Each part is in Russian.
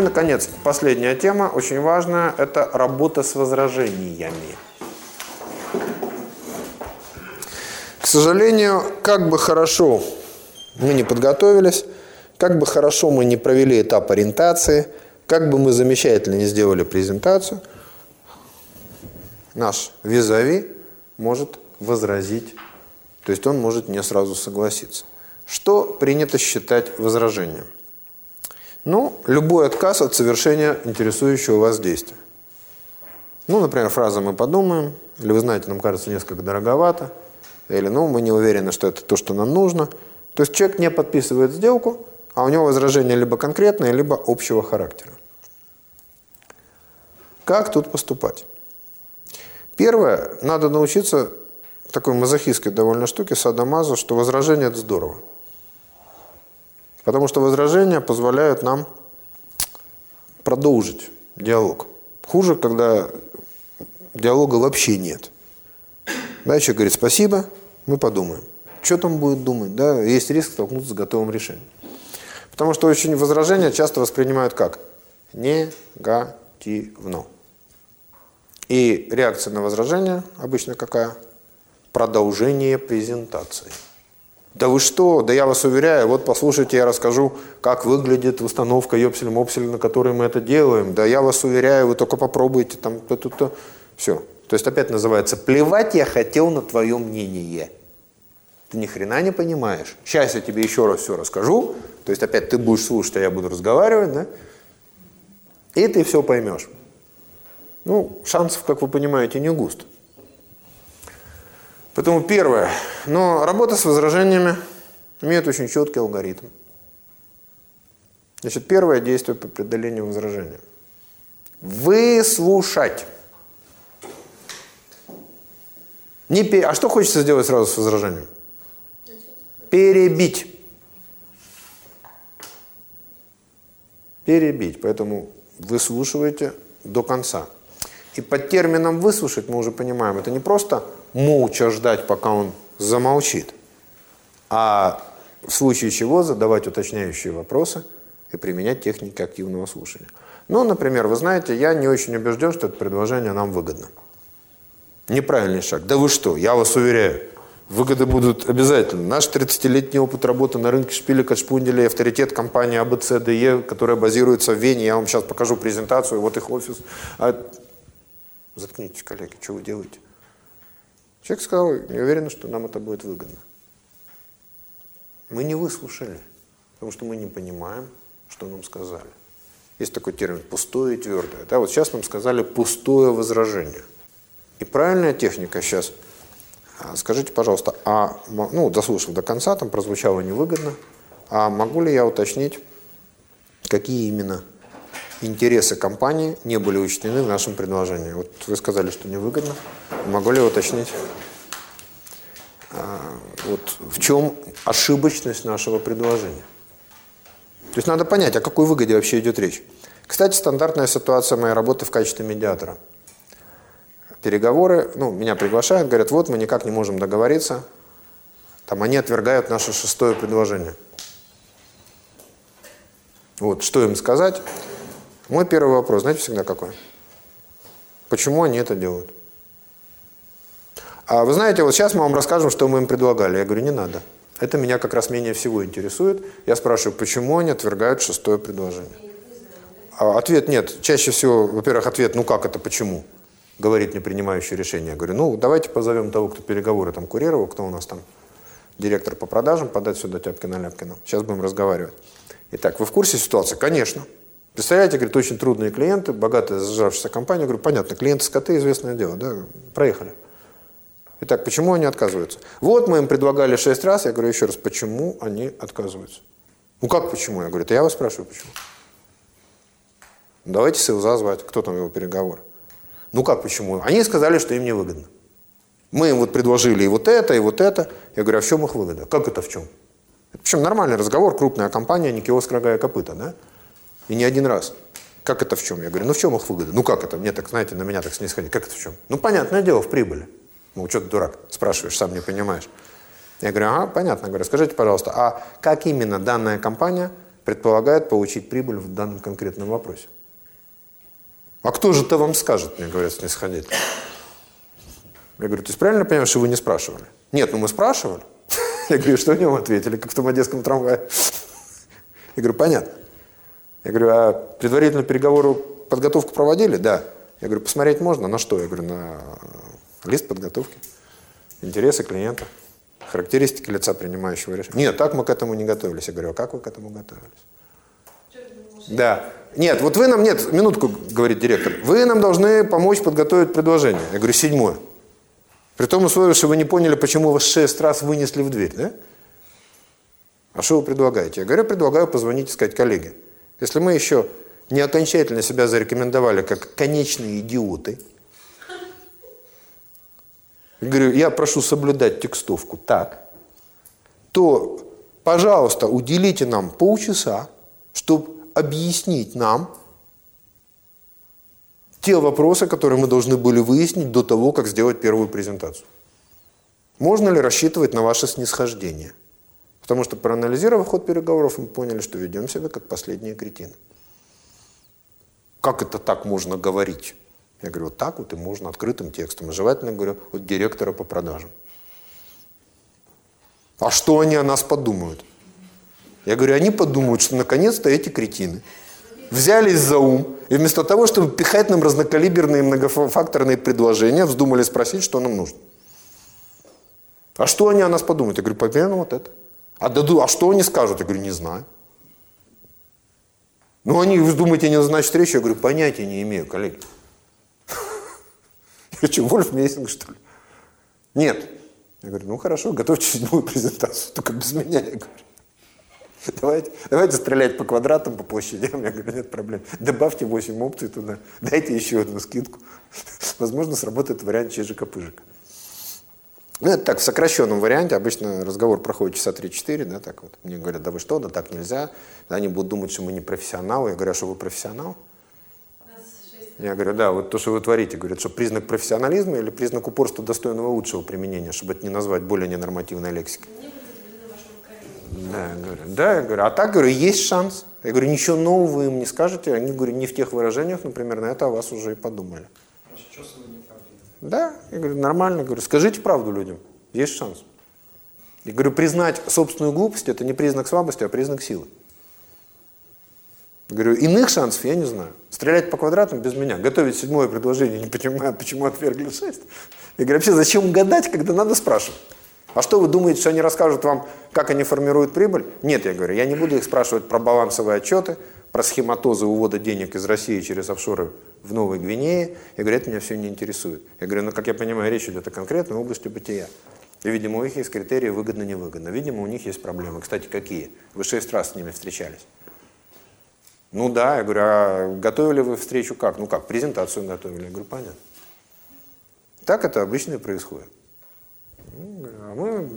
И, наконец, последняя тема, очень важная, это работа с возражениями. К сожалению, как бы хорошо мы не подготовились, как бы хорошо мы не провели этап ориентации, как бы мы замечательно не сделали презентацию, наш визави может возразить, то есть он может не сразу согласиться. Что принято считать возражением? Ну, любой отказ от совершения интересующего вас действия. Ну, например, фраза «мы подумаем», или «вы знаете, нам кажется несколько дороговато», или «ну, мы не уверены, что это то, что нам нужно». То есть человек не подписывает сделку, а у него возражение либо конкретное, либо общего характера. Как тут поступать? Первое, надо научиться такой мазохистской довольно штуке, садомазу, что возражение – это здорово. Потому что возражения позволяют нам продолжить диалог. Хуже, когда диалога вообще нет. Да, человек говорит «спасибо», мы подумаем. Что там будет думать? Да, есть риск столкнуться с готовым решением. Потому что очень возражения часто воспринимают как? Негативно. И реакция на возражение обычно какая? Продолжение презентации. Да вы что? Да я вас уверяю, вот послушайте, я расскажу, как выглядит установка ёпсель-мопсель, на которой мы это делаем. Да я вас уверяю, вы только попробуйте, там, то-то-то. Все. То есть опять называется «плевать я хотел на твое мнение». Ты ни хрена не понимаешь. Сейчас я тебе еще раз все расскажу. То есть опять ты будешь слушать, а я буду разговаривать, да? И ты все поймешь. Ну, шансов, как вы понимаете, не густо. Поэтому первое. Но работа с возражениями имеет очень четкий алгоритм. Значит, первое действие по преодолению возражения. Выслушать. Не пер... А что хочется сделать сразу с возражением? Перебить. Перебить. Поэтому выслушивайте до конца. И под термином «выслушать» мы уже понимаем, это не просто молча ждать, пока он замолчит, а в случае чего задавать уточняющие вопросы и применять техники активного слушания. Ну, например, вы знаете, я не очень убежден, что это предложение нам выгодно. Неправильный шаг. Да вы что, я вас уверяю, выгоды будут обязательно. Наш 30-летний опыт работы на рынке шпилек от шпунделя авторитет компании ABCDE, которая базируется в Вене, я вам сейчас покажу презентацию, вот их офис. А Заткнитесь, коллеги, что вы делаете? Человек сказал, не уверен, что нам это будет выгодно. Мы не выслушали, потому что мы не понимаем, что нам сказали. Есть такой термин «пустое и твердое». Да, вот сейчас нам сказали «пустое возражение». И правильная техника сейчас, а, скажите, пожалуйста, а, ну, дослушав до конца, там прозвучало невыгодно, а могу ли я уточнить, какие именно интересы компании не были учтены в нашем предложении. Вот вы сказали, что невыгодно. Могу ли уточнить, а, вот в чем ошибочность нашего предложения? То есть надо понять, о какой выгоде вообще идет речь. Кстати, стандартная ситуация моей работы в качестве медиатора. Переговоры, ну, меня приглашают, говорят, вот мы никак не можем договориться. Там они отвергают наше шестое предложение. Вот, что им сказать? Мой первый вопрос, знаете, всегда какой? Почему они это делают? А вы знаете, вот сейчас мы вам расскажем, что мы им предлагали. Я говорю, не надо. Это меня как раз менее всего интересует. Я спрашиваю, почему они отвергают шестое предложение? А ответ нет. Чаще всего, во-первых, ответ, ну как это, почему? Говорит не принимающий решение. Я говорю, ну давайте позовем того, кто переговоры там курировал, кто у нас там директор по продажам, подать сюда Тяпкина-Ляпкина. Сейчас будем разговаривать. Итак, вы в курсе ситуации? Конечно. Представляете, говорит, очень трудные клиенты, богатая зажравшаяся компания. Говорю, понятно, клиенты скоты, известное дело, да, проехали. Итак, почему они отказываются? Вот мы им предлагали шесть раз, я говорю еще раз, почему они отказываются? Ну как почему? Я говорю, это я вас спрашиваю, почему? Давайте Силза звать, кто там его переговор? Ну как почему? Они сказали, что им невыгодно. Мы им вот предложили и вот это, и вот это. Я говорю, а в чем их выгода? Как это в чем? Причем нормальный разговор, крупная компания, не киоск, рога и копыта, да? И не один раз. Как это в чем? Я говорю, ну в чем их выгода? Ну как это? Мне так, знаете, на меня так снисходить. Как это в чем? Ну понятное дело, в прибыли. Ну что ты дурак, спрашиваешь, сам не понимаешь. Я говорю, ага, понятно. говорю, скажите, пожалуйста, а как именно данная компания предполагает получить прибыль в данном конкретном вопросе. А кто же это вам скажет, мне говорят снисходительно. Я говорю, ты правильно понимаешь, что вы не спрашивали? Нет, ну мы спрашивали. Я говорю, что они вам ответили, как в том одесском трамвае? Я говорю, понятно. Я говорю, а предварительную переговору подготовку проводили? Да. Я говорю, посмотреть можно? На что? Я говорю, на лист подготовки. Интересы клиента, характеристики лица, принимающего решение. Нет, так мы к этому не готовились. Я говорю, а как вы к этому готовились? Да. Нет, вот вы нам, нет, минутку, говорит директор, вы нам должны помочь подготовить предложение. Я говорю, седьмое. При том условии, что вы не поняли, почему вас шесть раз вынесли в дверь, да? А что вы предлагаете? Я говорю, предлагаю позвонить и сказать, коллеги, если мы еще не окончательно себя зарекомендовали как конечные идиоты, говорю, я прошу соблюдать текстовку так, то, пожалуйста, уделите нам полчаса, чтобы объяснить нам, те вопросы, которые мы должны были выяснить до того, как сделать первую презентацию. Можно ли рассчитывать на ваше снисхождение? Потому что, проанализировав ход переговоров, мы поняли, что ведем себя как последние кретины. Как это так можно говорить? Я говорю, вот так вот и можно открытым текстом. И желательно, говорю, от директора по продажам. А что они о нас подумают? Я говорю, они подумают, что наконец-то эти кретины взялись за ум, и вместо того, чтобы пихать нам разнокалиберные многофакторные предложения, вздумали спросить, что нам нужно. А что они о нас подумают? Я говорю, примерно вот это. А, даду, а что они скажут? Я говорю, не знаю. Ну, они, вы думаете, не назначат встречу? Я говорю, понятия не имею, коллеги. Я что, Вольф Мессинг, что ли? Нет. Я говорю, ну хорошо, готовьте седьмую презентацию, только без меня, я говорю. Давайте, давайте стрелять по квадратам, по площадям. Я говорю, нет проблем. Добавьте 8 опций туда, дайте еще одну скидку. Возможно, сработает вариант чижика-пыжика. Ну, это так, в сокращенном варианте. Обычно разговор проходит часа 3-4, да, так вот. Мне говорят, да вы что, да так нельзя. Они будут думать, что мы не профессионалы. Я говорю, а что вы профессионал? Я говорю, да, вот то, что вы творите, говорят, что признак профессионализма или признак упорства достойного лучшего применения, чтобы это не назвать более ненормативной лексикой. Да, я говорю, да, я говорю, а так, говорю, есть шанс. Я говорю, ничего нового вы им не скажете. Они, говорю, не в тех выражениях, например, на это о вас уже и подумали. Да, я говорю, нормально, говорю, скажите правду людям, есть шанс. Я говорю, признать собственную глупость – это не признак слабости, а признак силы. Я говорю, иных шансов я не знаю. Стрелять по квадратам без меня. Готовить седьмое предложение, не понимаю, почему отвергли шесть. Я говорю, вообще зачем гадать, когда надо спрашивать? А что вы думаете, что они расскажут вам, как они формируют прибыль? Нет, я говорю, я не буду их спрашивать про балансовые отчеты, про схематозы увода денег из России через офшоры в Новой Гвинее. Я говорю, это меня все не интересует. Я говорю, ну, как я понимаю, речь идет о конкретной области бытия. И, видимо, у них есть критерии выгодно-невыгодно. Видимо, у них есть проблемы. Кстати, какие? Вы шесть раз с ними встречались. Ну да, я говорю, а готовили вы встречу как? Ну как, презентацию готовили. Я говорю, понятно. Так это обычно и происходит. А мы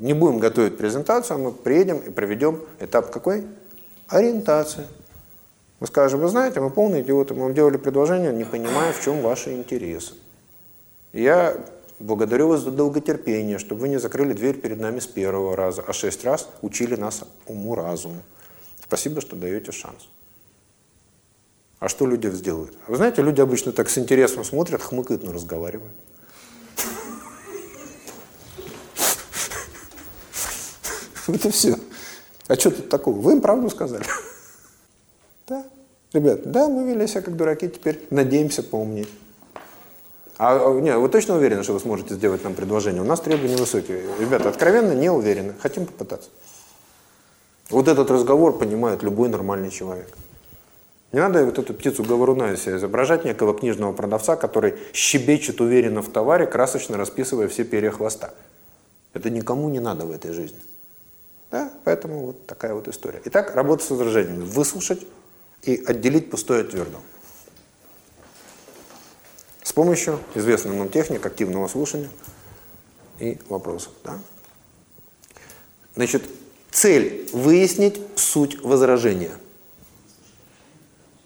не будем готовить презентацию, а мы приедем и проведем этап какой? Ориентация. Мы скажем, вы знаете, мы полные идиоты, мы вам делали предложение, не понимая, в чем ваши интересы. Я благодарю вас за долготерпение, чтобы вы не закрыли дверь перед нами с первого раза, а шесть раз учили нас уму-разуму. Спасибо, что даете шанс. А что люди сделают? Вы знаете, люди обычно так с интересом смотрят, хмыкают, но разговаривают. Это все. А что тут такого? Вы им правду сказали? Да. Ребят, да, мы вели себя как дураки, теперь надеемся поумнеть. А, не, вы точно уверены, что вы сможете сделать нам предложение? У нас требования высокие. Ребята, откровенно не уверены. Хотим попытаться. Вот этот разговор понимает любой нормальный человек. Не надо вот эту птицу говоруна из себя изображать, некого книжного продавца, который щебечет уверенно в товаре, красочно расписывая все перья хвоста. Это никому не надо в этой жизни. Да? Поэтому вот такая вот история. Итак, работа с возражениями. Выслушать и отделить пустое от твердого. С помощью известной нам техник активного слушания и вопросов. Да? Значит, цель – выяснить суть возражения.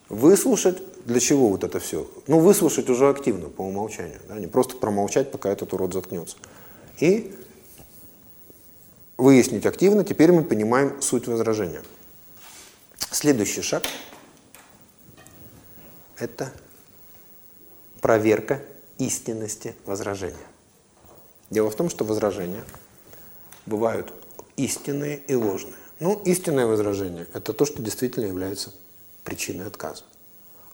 Выслушать, для чего вот это все? Ну, выслушать уже активно, по умолчанию. Да? Не просто промолчать, пока этот урод заткнется. И выяснить активно, теперь мы понимаем суть возражения. Следующий шаг – это проверка истинности возражения. Дело в том, что возражения бывают истинные и ложные. Ну, истинное возражение – это то, что действительно является причиной отказа.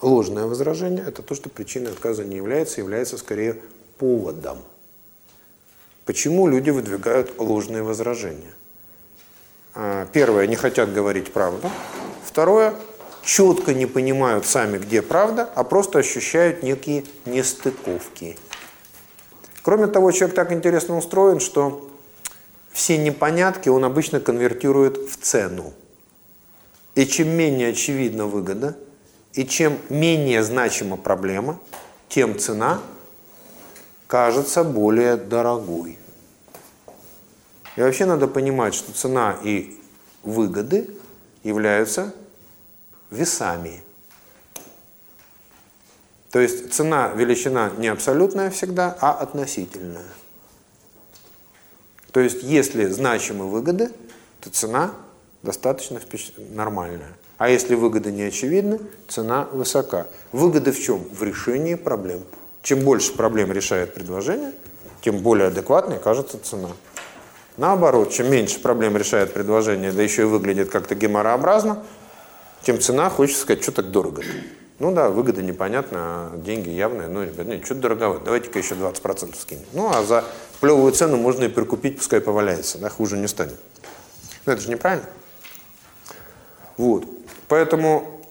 Ложное возражение – это то, что причиной отказа не является, является скорее поводом. Почему люди выдвигают ложные возражения? А, первое – не хотят говорить правду. Второе – четко не понимают сами, где правда, а просто ощущают некие нестыковки. Кроме того, человек так интересно устроен, что все непонятки он обычно конвертирует в цену. И чем менее очевидна выгода, и чем менее значима проблема, тем цена кажется более дорогой. И вообще надо понимать, что цена и выгоды являются весами. То есть цена, величина не абсолютная всегда, а относительная. То есть если значимы выгоды, то цена достаточно нормальная. А если выгоды не очевидны, цена высока. Выгоды в чем? В решении проблем. Чем больше проблем решает предложение, тем более адекватной кажется цена. Наоборот, чем меньше проблем решает предложение, да еще и выглядит как-то геморообразно, тем цена, хочется сказать, что так дорого. -то? Ну да, выгода непонятна, а деньги явные. Ну, ребят, нет, что-то дороговато, давайте-ка еще 20% скинем. Ну, а за плевую цену можно и прикупить, пускай поваляется, да, хуже не станет. Но это же неправильно. Вот. Поэтому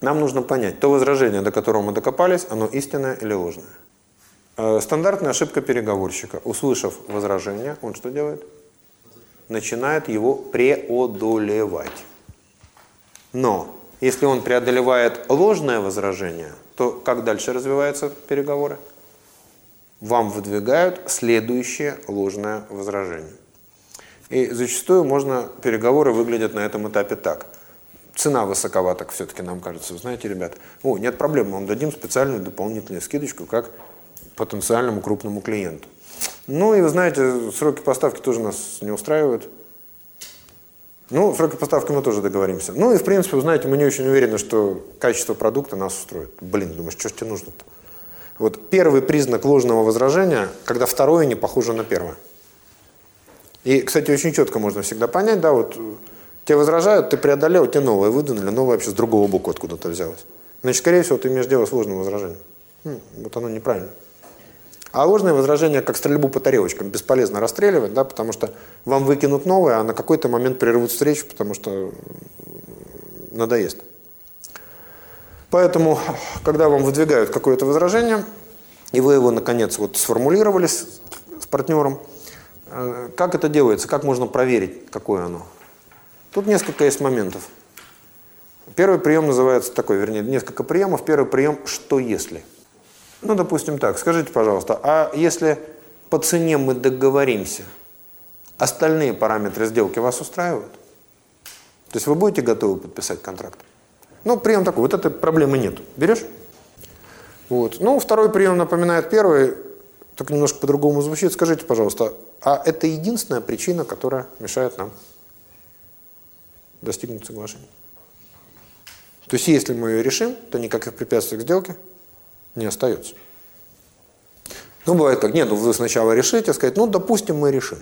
нам нужно понять, то возражение, до которого мы докопались, оно истинное или ложное. Э, стандартная ошибка переговорщика. Услышав возражение, он что делает? Начинает его преодолевать. Но если он преодолевает ложное возражение, то как дальше развиваются переговоры? Вам выдвигают следующее ложное возражение. И зачастую можно переговоры выглядят на этом этапе так. Цена высоковата, все-таки нам кажется. Знаете, ребят, о, нет проблем, мы вам дадим специальную дополнительную скидочку, как потенциальному крупному клиенту. Ну и вы знаете, сроки поставки тоже нас не устраивают. Ну, сроки поставки мы тоже договоримся. Ну и, в принципе, вы знаете, мы не очень уверены, что качество продукта нас устроит. Блин, думаешь, что ж тебе нужно-то? Вот первый признак ложного возражения, когда второе не похоже на первое. И, кстати, очень четко можно всегда понять, да, вот тебе возражают, ты преодолел, тебе новое выдвинули, новое вообще с другого боку откуда-то взялось. Значит, скорее всего, ты имеешь дело с ложным возражением. Хм, вот оно неправильно. А ложное возражение, как стрельбу по тарелочкам, бесполезно расстреливать, да, потому что вам выкинут новое, а на какой-то момент прервут встречу, потому что надоест. Поэтому, когда вам выдвигают какое-то возражение, и вы его, наконец, вот сформулировали с, с партнером, э, как это делается, как можно проверить, какое оно? Тут несколько есть моментов. Первый прием называется такой, вернее, несколько приемов. Первый прием «что если?». Ну, допустим так, скажите, пожалуйста, а если по цене мы договоримся, остальные параметры сделки вас устраивают? То есть вы будете готовы подписать контракт? Ну, прием такой, вот этой проблемы нет. Берешь? Вот. Ну, второй прием напоминает первый, только немножко по-другому звучит. Скажите, пожалуйста, а это единственная причина, которая мешает нам достигнуть соглашения? То есть, если мы ее решим, то никаких препятствий к сделке не остается. Ну, бывает так, нет, ну вы сначала решите, сказать, ну, допустим, мы решим.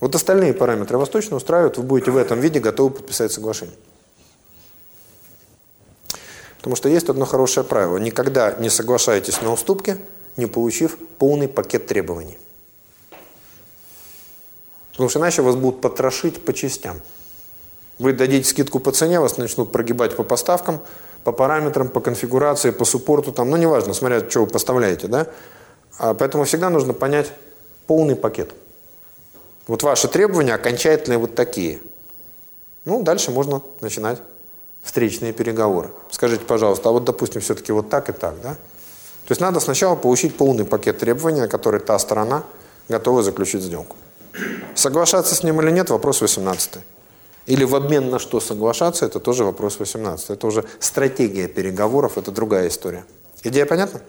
Вот остальные параметры вас точно устраивают, вы будете в этом виде готовы подписать соглашение. Потому что есть одно хорошее правило. Никогда не соглашайтесь на уступки, не получив полный пакет требований. Потому что иначе вас будут потрошить по частям. Вы дадите скидку по цене, вас начнут прогибать по поставкам, по параметрам, по конфигурации, по суппорту, там, ну, неважно, смотря, что вы поставляете, да. А поэтому всегда нужно понять полный пакет. Вот ваши требования окончательные вот такие. Ну, дальше можно начинать встречные переговоры. Скажите, пожалуйста, а вот, допустим, все-таки вот так и так, да? То есть надо сначала получить полный пакет требований, на который та сторона готова заключить сделку. Соглашаться с ним или нет, вопрос 18. Или в обмен на что соглашаться, это тоже вопрос 18. Это уже стратегия переговоров, это другая история. Идея понятна?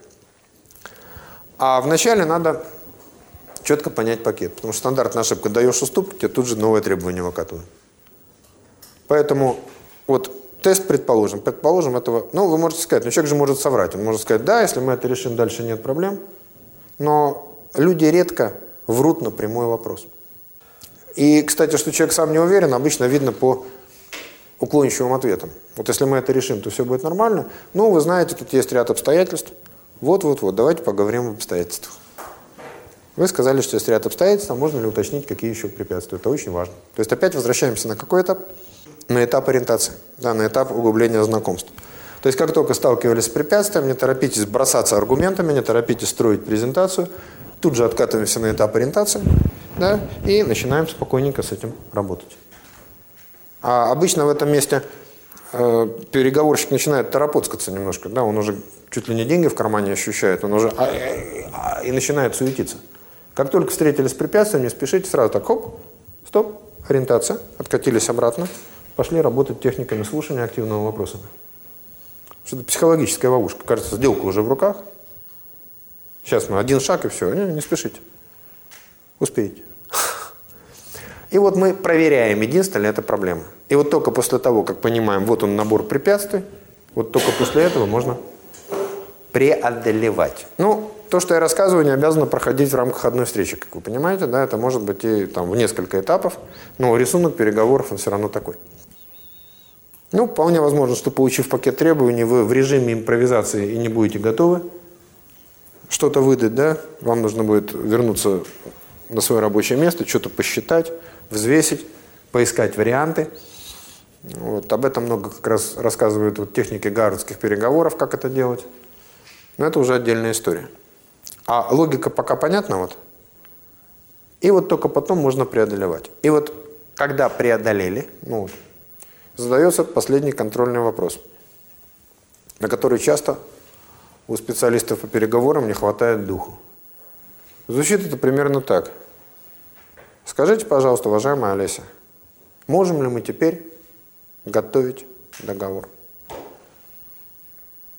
А вначале надо четко понять пакет. Потому что стандартная ошибка, даешь уступку, тебе тут же новое требование выкатывают. Поэтому Вот тест, предположим, предположим этого, ну, вы можете сказать, ну, человек же может соврать, он может сказать, да, если мы это решим, дальше нет проблем, но люди редко врут на прямой вопрос. И, кстати, что человек сам не уверен, обычно видно по уклончивым ответам. Вот если мы это решим, то все будет нормально. Ну, вы знаете, тут есть ряд обстоятельств. Вот-вот-вот, давайте поговорим об обстоятельствах. Вы сказали, что есть ряд обстоятельств, а можно ли уточнить, какие еще препятствия. Это очень важно. То есть опять возвращаемся на какой этап? На этап ориентации, да, на этап углубления знакомств. То есть как только сталкивались с препятствием, не торопитесь бросаться аргументами, не торопитесь строить презентацию, тут же откатываемся на этап ориентации, да, и начинаем спокойненько с этим работать. А обычно в этом месте э, переговорщик начинает торопоцкаться немножко, да, он уже чуть ли не деньги в кармане ощущает, он уже а, а, а, и начинает суетиться. Как только встретились с препятствием, не спешите, сразу так, хоп, стоп, ориентация, откатились обратно, пошли работать техниками слушания активного вопроса. Что-то психологическая ловушка. Кажется, сделка уже в руках. Сейчас мы один шаг и все. Не, не спешите. Успеете. И вот мы проверяем, единственная это проблема. И вот только после того, как понимаем, вот он набор препятствий, вот только после этого можно преодолевать. Ну, то, что я рассказываю, не обязано проходить в рамках одной встречи, как вы понимаете, да, это может быть и там в несколько этапов, но рисунок переговоров он все равно такой. Ну, вполне возможно, что получив пакет требований, вы в режиме импровизации и не будете готовы что-то выдать, да, вам нужно будет вернуться на свое рабочее место, что-то посчитать, взвесить, поискать варианты. Вот, об этом много как раз рассказывают вот, техники гарвардских переговоров, как это делать. Но это уже отдельная история. А логика пока понятна вот. И вот только потом можно преодолевать. И вот когда преодолели, ну задается последний контрольный вопрос, на который часто у специалистов по переговорам не хватает духу. Звучит это примерно так. Скажите, пожалуйста, уважаемая Олеся, можем ли мы теперь готовить договор?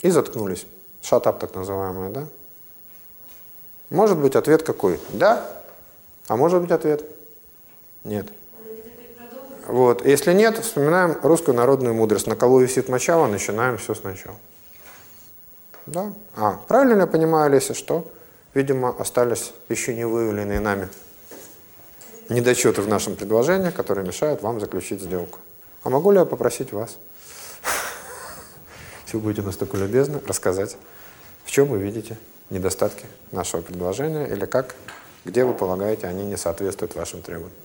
И заткнулись. Шатап так называемый, да? Может быть ответ какой? Да. А может быть ответ? Нет. Вот. Если нет, вспоминаем русскую народную мудрость. На кого висит мочало, начинаем все сначала. Да? А, правильно я понимаю, Олеся, что, видимо, остались еще не выявленные нами недочеты в нашем предложении, которые мешают вам заключить сделку. А могу ли я попросить вас, если вы будете настолько любезны, рассказать, в чем вы видите недостатки нашего предложения или как, где вы полагаете, они не соответствуют вашим требованиям.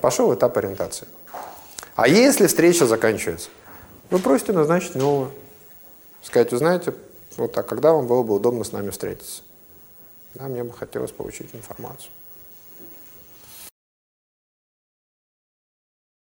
Пошел этап ориентации. А если встреча заканчивается, вы просите назначить новую. Сказать, вы знаете, вот, а когда вам было бы удобно с нами встретиться? Да, мне бы хотелось получить информацию.